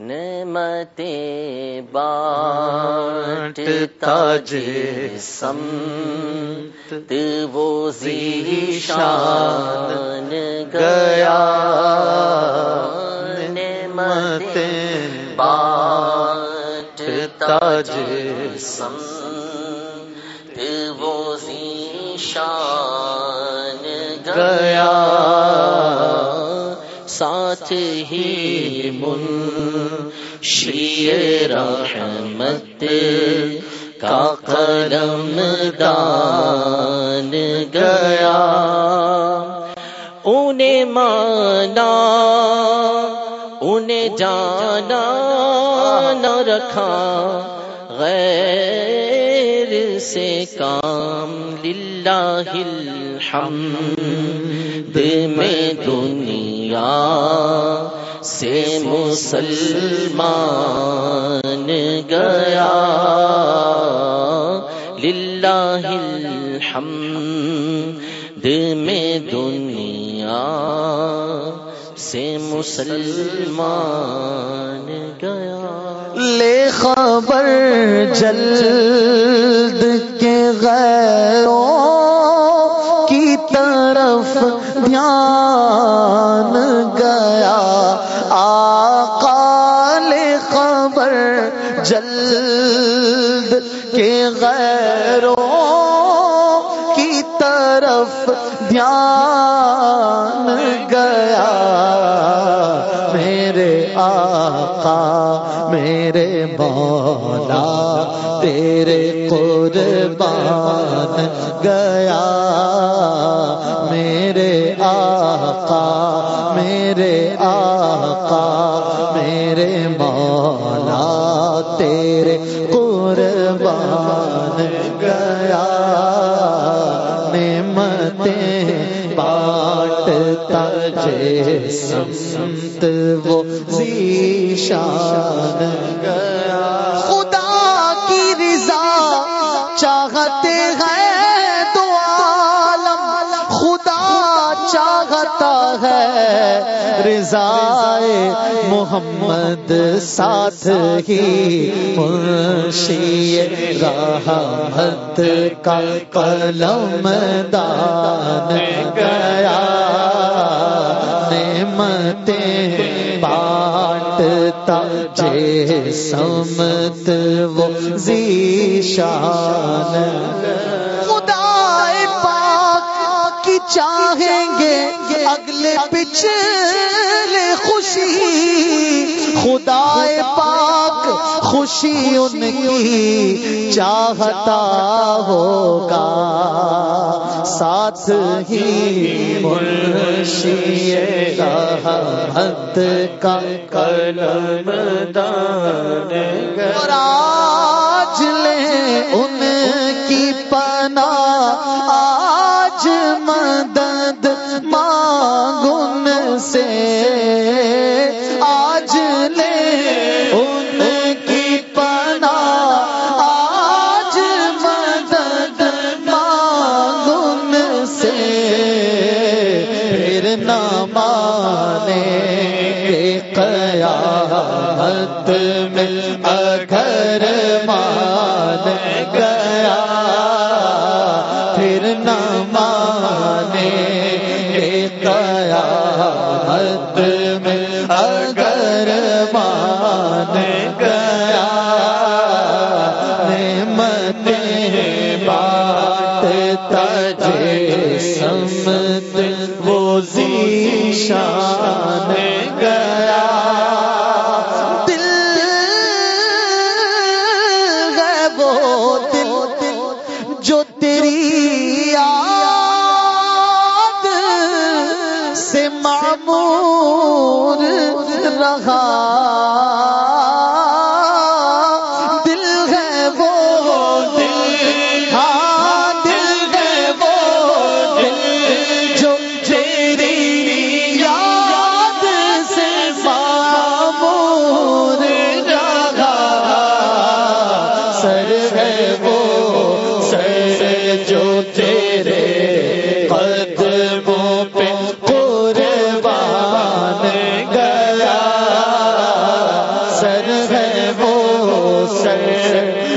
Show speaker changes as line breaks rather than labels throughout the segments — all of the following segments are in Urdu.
نعمتیں بانٹتا جسم وہ زیشان گیا۔ نعمتیں بانٹتا جسم وہ زیشان گیا۔ ساتھ ہی من شیر رحمت کا قلم دان گیا۔ انہیں مانا، انہیں جانا نہ رکھا۔ غیر سے کام للہ الحمد میں دنیا سے مسلمان گیا۔ للہ الحمد میں دنیا سے مسلمان گیا۔
لے خبر جلد پیروں کی طرف دھیان گیا۔ میرے آقا میرے مولا تیرے قربان گیا۔ بانٹتا سمت وہ زیشان گیا۔ خدا کی رضا چاہتے ہیں تو عالم۔ خدا چاہتا ہے رضا محمد ساتھ ہی منشی رحمت کا قلم دان۔ گیا سمت وہ زیشان خدا پاک کی چاہیں گے اگلے پچھلے خوشی۔ خدا پاک خوشی ان کی چاہتا ہوگا۔ ساتھ ہی منشی محمد کا قلم دان گراج آج لے ان کی قیامت میں اگر مان گیا، پھر نہ مانے گیا قیامت میں اگر مان گیا۔ نعمتیں بانٹتا جے سمت وہ زیشان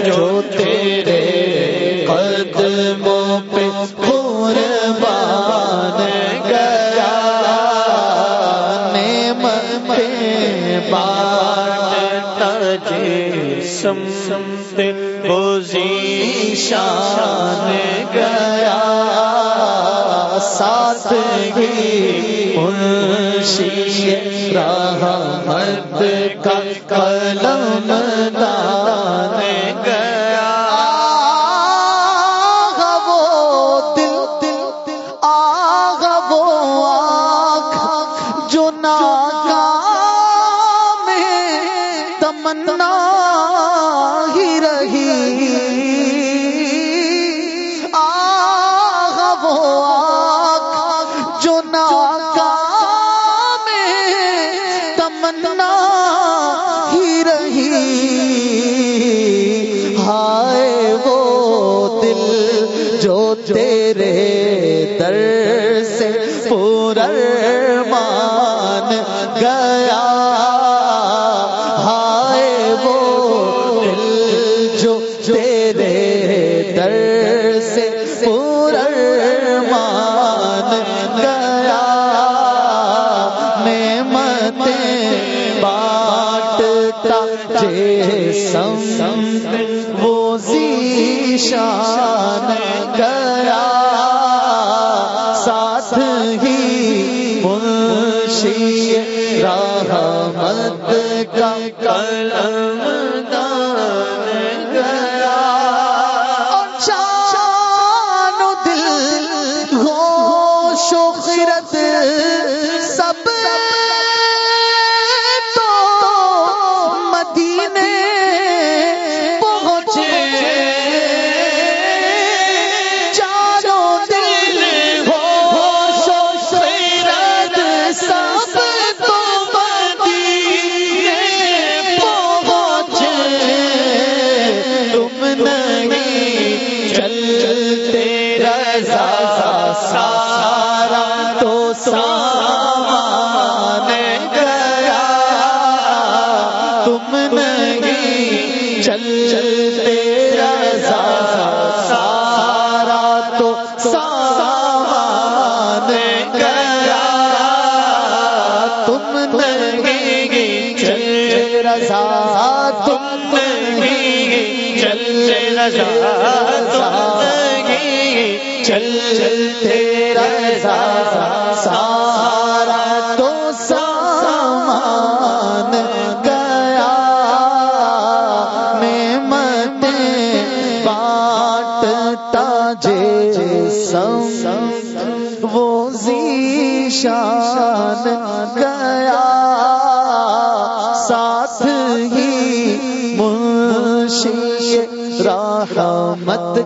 جو روتے پہ بوزی شان گیا ساتھ گی منشی رحمت کا قلم دار جو تیرے در سے پورا مان گیا، ہائے وہ دل جو تیرے در سے پورا مان گیا۔ شان گیا ساتھ ہی منشی رحمت کا قلم سامان گیا۔ تم نہیں چلتے رضا۔ سارا تو سامان گیا۔ تم نہیں چلتے رضا۔ تم نہیں چلتے رضا۔ چل تیرا سارا تو سامان گیا۔ نعمتیں بانٹتا جسم، وہ ذیشان گیا۔ ساتھ ہی منشی رحمت کا